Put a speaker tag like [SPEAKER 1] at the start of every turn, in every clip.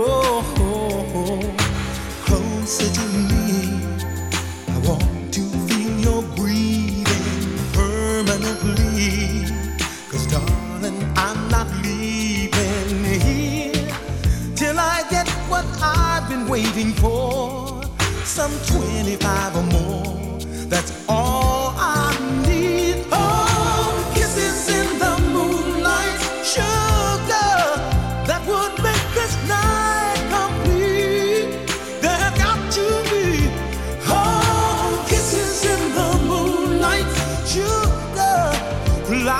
[SPEAKER 1] Oh, oh, oh closer to me. I want to feel your breathing permanently. Cause darling, I'm not leaving here till I get what I've been waiting for. Some 25 or more. That's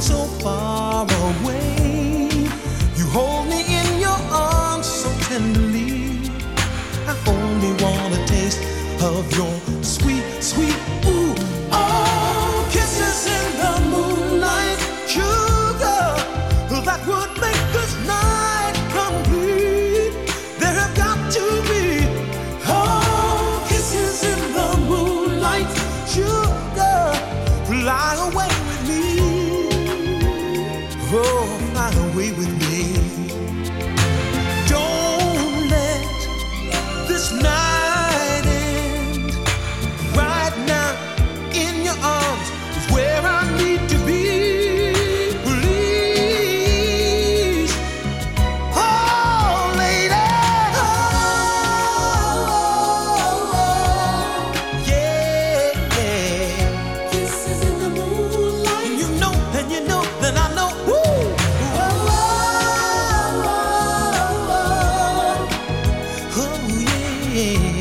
[SPEAKER 1] so far away. yeah.